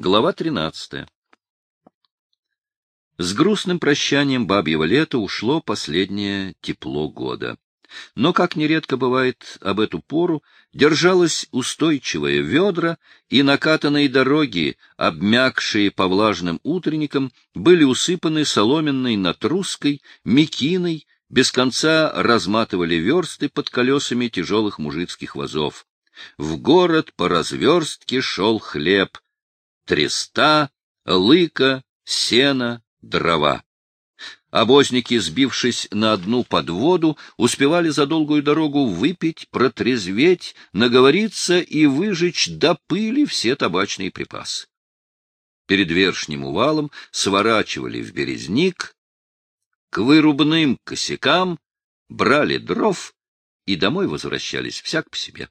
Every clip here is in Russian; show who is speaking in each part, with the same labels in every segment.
Speaker 1: Глава 13. С грустным прощанием бабьего лета ушло последнее тепло года. Но, как нередко бывает об эту пору, держалось устойчивое ведра, и накатанные дороги, обмякшие по влажным утренникам, были усыпаны соломенной натруской, мекиной, без конца разматывали версты под колесами тяжелых мужицких вазов. В город по разверстке шел хлеб, треста, лыка, сено, дрова. Обозники, сбившись на одну подводу, успевали за долгую дорогу выпить, протрезветь, наговориться и выжечь до пыли все табачные припасы. Перед вершним увалом сворачивали в березник, к вырубным косякам брали дров и домой возвращались всяк по себе.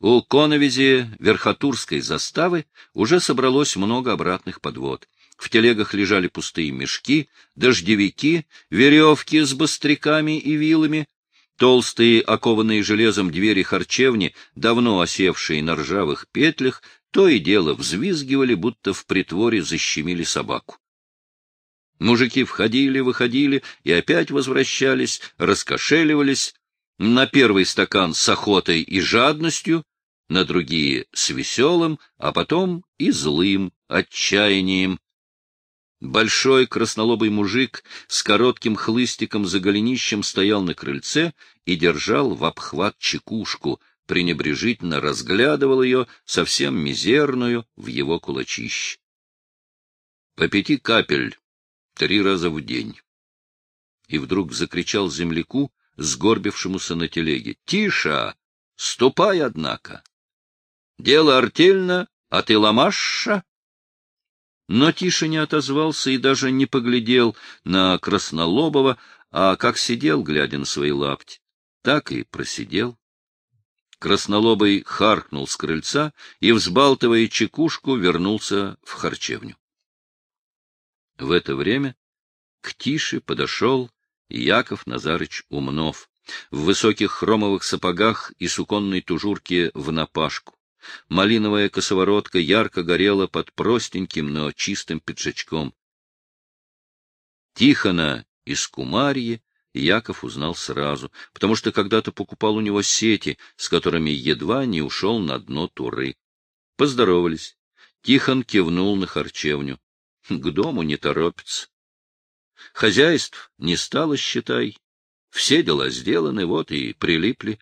Speaker 1: У Коновизи Верхотурской заставы уже собралось много обратных подвод. В телегах лежали пустые мешки, дождевики, веревки с быстряками и вилами, толстые, окованные железом двери харчевни, давно осевшие на ржавых петлях, то и дело взвизгивали, будто в притворе защемили собаку. Мужики входили, выходили и опять возвращались, раскошеливались, на первый стакан с охотой и жадностью, на другие с веселым, а потом и злым отчаянием. Большой краснолобый мужик с коротким хлыстиком за голенищем стоял на крыльце и держал в обхват чекушку, пренебрежительно разглядывал ее, совсем мизерную, в его кулачище. По пяти капель, три раза в день. И вдруг закричал земляку, сгорбившемуся на телеге. — Тише! Ступай, однако! Дело артельно, а ты ломашша? Но Тише не отозвался и даже не поглядел на Краснолобова, а как сидел, глядя на свои лапти, так и просидел. Краснолобый харкнул с крыльца и, взбалтывая чекушку, вернулся в харчевню. В это время к Тише подошел Яков Назарыч Умнов, в высоких хромовых сапогах и суконной тужурке в напашку. Малиновая косоворотка ярко горела под простеньким, но чистым пиджачком. Тихона из Кумарьи Яков узнал сразу, потому что когда-то покупал у него сети, с которыми едва не ушел на дно туры. Поздоровались. Тихон кивнул на харчевню. К дому не торопится. Хозяйств не стало, считай. Все дела сделаны, вот и прилипли.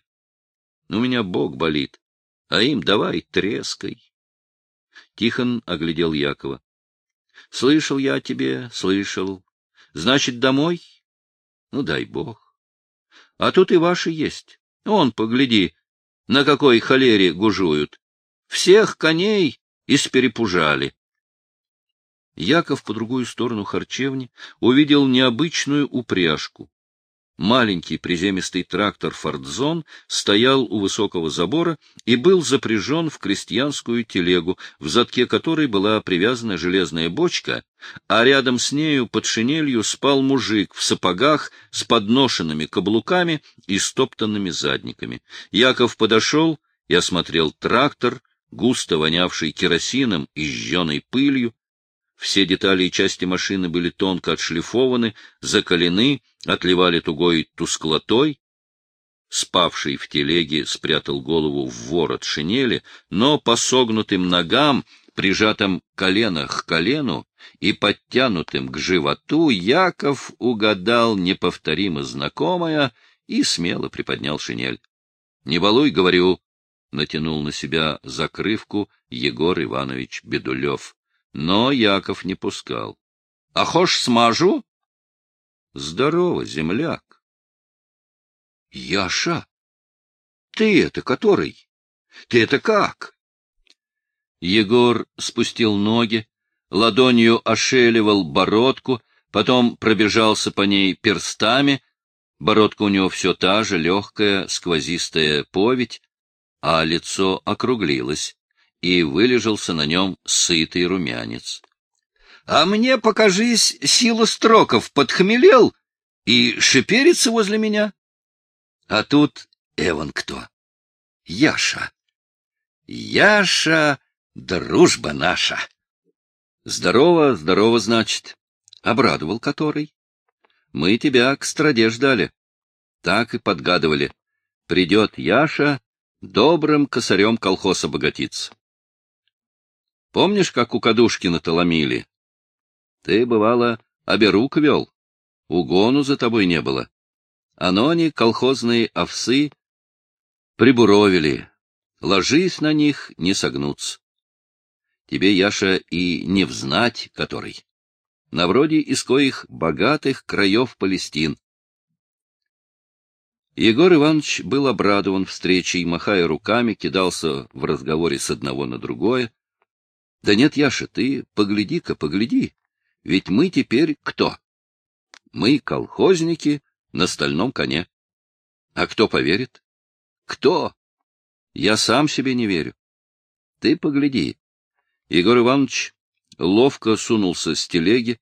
Speaker 1: У меня бог болит, а им давай трескай. Тихон оглядел Якова. — Слышал я о тебе, слышал. Значит, домой? Ну, дай бог. А тут и ваши есть. Он, погляди, на какой холере гужуют. Всех коней исперепужали. Яков по другую сторону харчевни увидел необычную упряжку. Маленький приземистый трактор «Фордзон» стоял у высокого забора и был запряжен в крестьянскую телегу, в задке которой была привязана железная бочка, а рядом с нею под шинелью спал мужик в сапогах с подношенными каблуками и стоптанными задниками. Яков подошел и осмотрел трактор, густо вонявший керосином и жженой пылью, все детали и части машины были тонко отшлифованы, закалены, отливали тугой тусклотой. Спавший в телеге спрятал голову в ворот шинели, но по согнутым ногам, прижатым колено к колену и подтянутым к животу, Яков угадал неповторимо знакомое и смело приподнял шинель. — Не балуй, говорю, — натянул на себя закрывку Егор Иванович Бедулев. Но Яков не пускал. — А хошь смажу? — Здорово, земляк. — Яша, ты это который? Ты это как? Егор спустил ноги, ладонью ошеливал бородку, потом пробежался по ней перстами. Бородка у него все та же, легкая, сквозистая поведь, а лицо округлилось и вылежался на нем сытый румянец. — А мне, покажись, сила строков подхмелел и шиперится возле меня. А тут Эван кто? Яша. Яша Дружба наша. Здорово, здорово, значит. Обрадовал который. Мы тебя к страде ждали. Так и подгадывали. Придет Яша, добрым косарем колхоз обогатиться. Помнишь, как у Кадушкина-то ломили? Ты, бывало, оберук вел. Угону за тобой не было. Оно они, колхозные овсы, прибуровили. Ложись на них, не согнутся. Тебе, Яша, и не взнать который. На вроде из коих богатых краев Палестин. Егор Иванович был обрадован встречей, махая руками, кидался в разговоре с одного на другое. — Да нет, Яша, ты погляди-ка, погляди, ведь мы теперь кто? Мы колхозники на стальном коне. А кто поверит? Кто? Я сам себе не верю. Ты погляди. Егор Иванович ловко сунулся с телеги,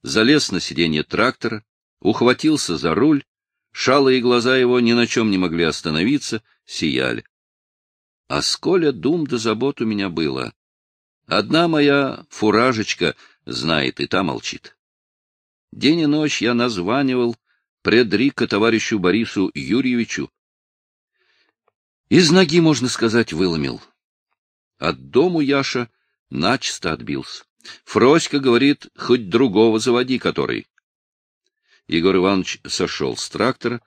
Speaker 1: залез на сиденье трактора, ухватился за руль, шалые глаза его ни на чем не могли остановиться, сияли. А сколя дум да забот у меня было. Одна моя фуражечка знает, и та молчит. День и ночь я названивал предрика товарищу Борису Юрьевичу, из ноги, можно сказать, выломил. От дому Яша начисто отбился. Фроська говорит, хоть другого заводи, который. Егор Иванович сошел с трактора,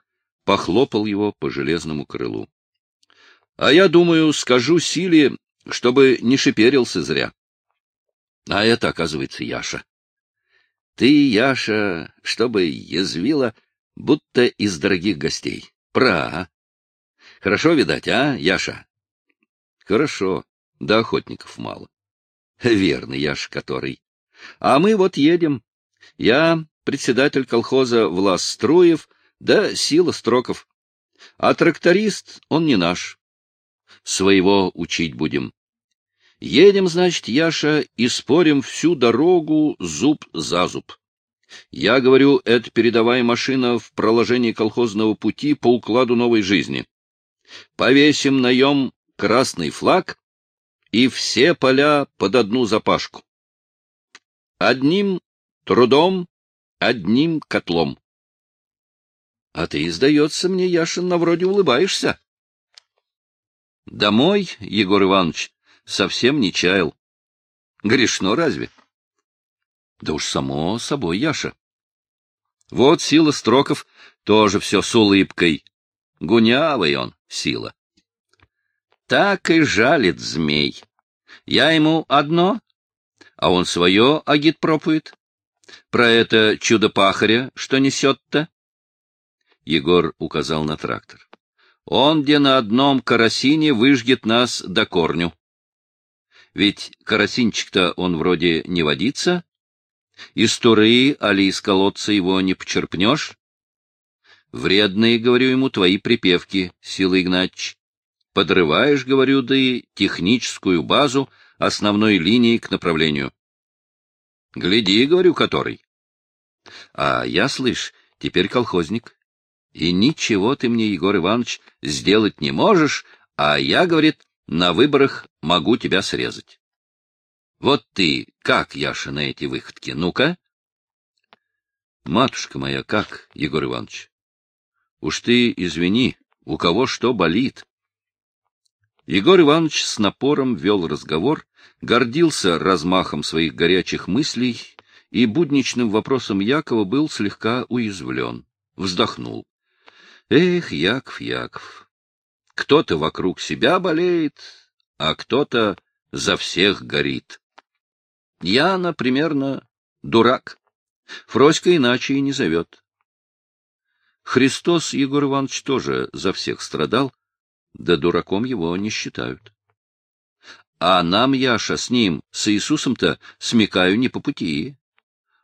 Speaker 1: похлопал его по железному крылу. — А я думаю, скажу Силе, чтобы не шиперился зря. А это, оказывается, Яша. Ты, Яша, чтобы язвила, будто из дорогих гостей. Пра, Хорошо, видать, а, Яша? Хорошо, да охотников мало. Верно, Яша который. А мы вот едем. Я председатель колхоза Влас Струев, да Сила Строков. А тракторист он не наш. Своего учить будем. Едем, значит, Яша, и спорим всю дорогу зуб за зуб. Я говорю, это передовая машина в проложении колхозного пути по укладу новой жизни повесим наем красный флаг и все поля под одну запашку. Одним трудом, одним котлом. А ты, сдается мне, Яшин, на вроде улыбаешься. Домой, Егор Иванович, совсем не чаял. Грешно разве? Да уж само собой, Яша. Вот сила строков тоже все с улыбкой. Гунявый он, сила. Так и жалит змей. Я ему одно, а он свое агитпропует. Про это чудо-пахаря, что несет-то? Егор указал на трактор. Он где на одном карасине выжгет нас до корню. Ведь карасинчик-то он вроде не водится. Из туры, али из колодца его не почерпнешь. Вредные, говорю ему, твои припевки, Сила Игнатьевич. Подрываешь, говорю, да и техническую базу основной линии к направлению. Гляди, говорю, который. А я, слышь, теперь колхозник. И ничего ты мне, Егор Иванович, сделать не можешь, а я, говорит, на выборах могу тебя срезать. Вот ты, как, Яша, на эти выходки, ну-ка? Матушка моя, как, Егор Иванович? Уж ты извини, у кого что болит. Егор Иванович с напором вел разговор, гордился размахом своих горячих мыслей и будничным вопросом Якова был слегка уязвлен. Вздохнул. Эх, Яков, Яков, кто-то вокруг себя болеет, а кто-то за всех горит. Я, например, дурак. Фроська иначе и не зовет. Христос, Егор Иванович, тоже за всех страдал, да дураком его не считают. А нам, Яша, с ним, с Иисусом-то, смекаю не по пути.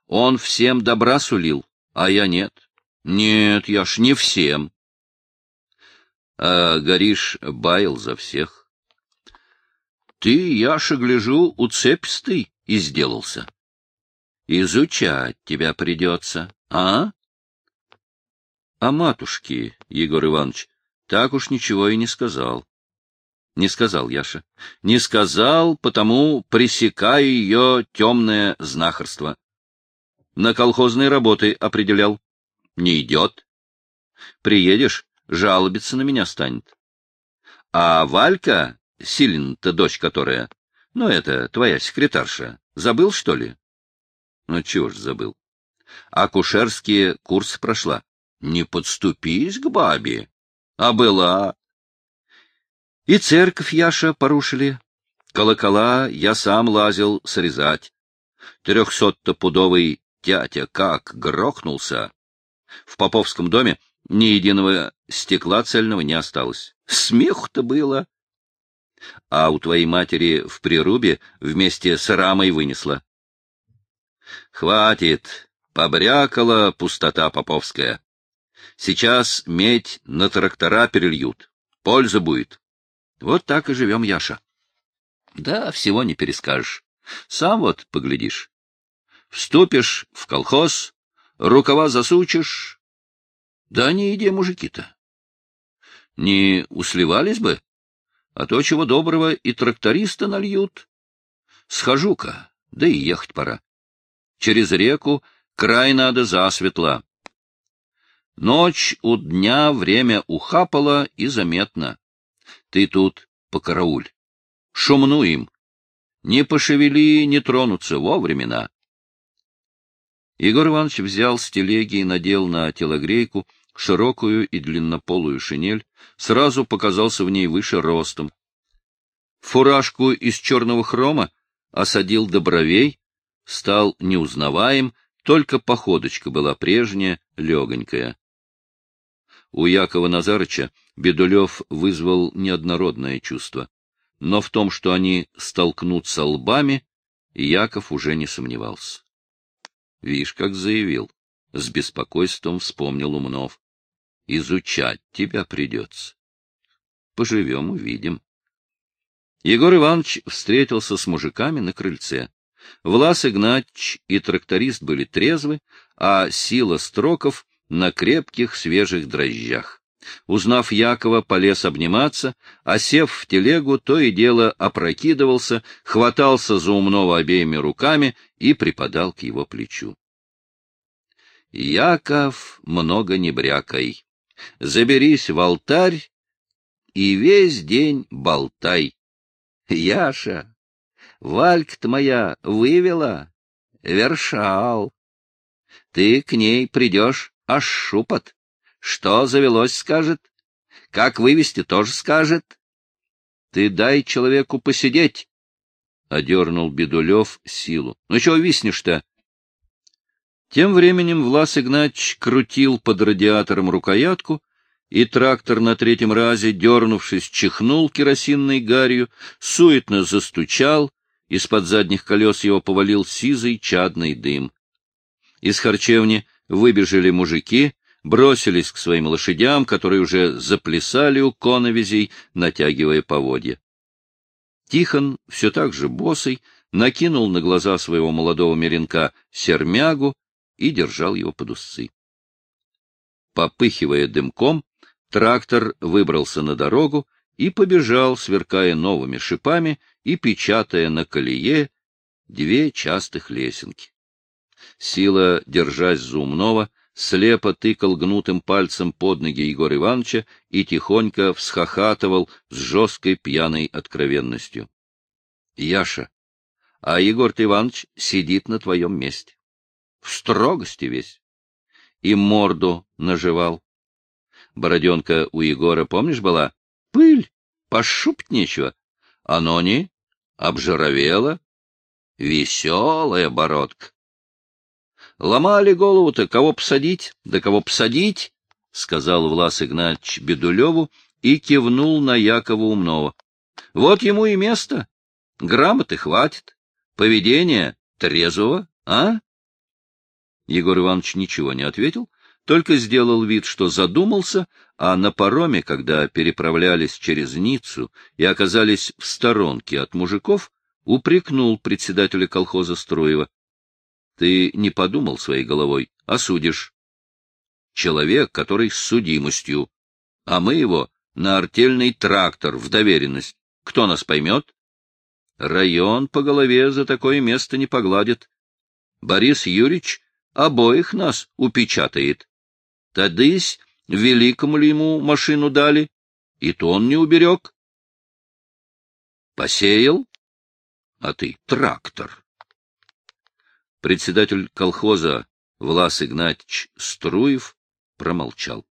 Speaker 1: Он всем добра сулил, а я нет. Нет, Яш, не всем. А Гориш баял за всех. Ты, Яша, гляжу, уцепистый и сделался. Изучать тебя придется, а? А матушке, Егор Иванович, так уж ничего и не сказал. Не сказал Яша. Не сказал, потому пресекаю ее темное знахарство. На колхозные работы определял. Не идет. Приедешь, жалобиться на меня станет. А Валька, Силин-то дочь которая, ну, это твоя секретарша, забыл, что ли? Ну, чего ж забыл. Акушерские курсы прошла. Не подступись к бабе. А была. И церковь Яша порушили. Колокола я сам лазил срезать. Трехсотто-пудовый тятя как грохнулся. В Поповском доме ни единого стекла цельного не осталось. Смеху-то было. А у твоей матери в прирубе вместе с рамой вынесла. Хватит, побрякала пустота поповская. Сейчас медь на трактора перельют. Польза будет. Вот так и живем, Яша. Да, всего не перескажешь. Сам вот поглядишь. Вступишь в колхоз, рукава засучишь. Да не иди, мужики-то. Не усливались бы, а то чего доброго и тракториста нальют. Схожу-ка, да и ехать пора. Через реку край надо засветло. Ночь у дня время ухапало и заметно. Ты тут покарауль. Шумну им. Не пошевели, не тронутся во времена. Егор Иванович взял с телеги и надел на телогрейку широкую и длиннополую шинель, сразу показался в ней выше ростом. Фуражку из черного хрома осадил до бровей, стал неузнаваем, только походочка была прежняя, легонькая. У Якова Назарыча Бедулев вызвал неоднородное чувство. Но в том, что они столкнутся лбами, Яков уже не сомневался. Вишь, как заявил. С беспокойством вспомнил Умнов. Изучать тебя придется. Поживем, увидим. Егор Иванович встретился с мужиками на крыльце. Влас Игнатьич и тракторист были трезвы, а сила строков на крепких свежих дрожжах. Узнав Якова, полез обниматься, а сев в телегу, то и дело опрокидывался, хватался за умного обеими руками и припадал к его плечу. Яков, много не брякай. Заберись в алтарь и весь день болтай. Яша, Валька-то моя вывела, вершал. Ты к ней придешь а шупот. Что завелось, скажет. Как вывести, тоже скажет. Ты дай человеку посидеть, — одернул Бедулев силу. Ну чего виснешь-то? Тем временем Влас Игнатьевич крутил под радиатором рукоятку, и трактор на третьем разе, дернувшись, чихнул керосинной гарью, суетно застучал, из-под задних колес его повалил сизый чадный дым. Из харчевни выбежали мужики, бросились к своим лошадям, которые уже заплясали у коновизей, натягивая поводья. Тихон, все так же босый, накинул на глаза своего молодого меренка сермягу и держал его под усы. Попыхивая дымком, трактор выбрался на дорогу и побежал, сверкая новыми шипами и печатая на колее две частых лесенки. Сила, держась за умного, слепо тыкал гнутым пальцем под ноги Егора Ивановича и тихонько всхохатывал с жесткой пьяной откровенностью. — Яша, а Егор Иванович сидит на твоем месте. В строгости весь. И морду наживал. Бороденка у Егора, помнишь, была? Пыль, пошупать нечего. Оно не обжировело. Веселая бородка. Ломали голову-то, кого посадить, да кого посадить, — сказал Влас Игнатьевич Бедулеву и кивнул на Якова Умного. — Вот ему и место. Грамоты хватит. Поведение трезвого, а? Егор Иванович ничего не ответил, только сделал вид, что задумался, а на пароме, когда переправлялись через Ниццу и оказались в сторонке от мужиков, упрекнул председателя колхоза Строева. Ты не подумал своей головой, а судишь. Человек, который с судимостью, а мы его на артельный трактор в доверенность. Кто нас поймет? Район по голове за такое место не погладит. Борис Юрьевич обоих нас упечатает. Тадысь, великому ли ему машину дали, и то он не уберег. Посеял, а ты трактор. Председатель колхоза Влас Игнатьевич Струев промолчал.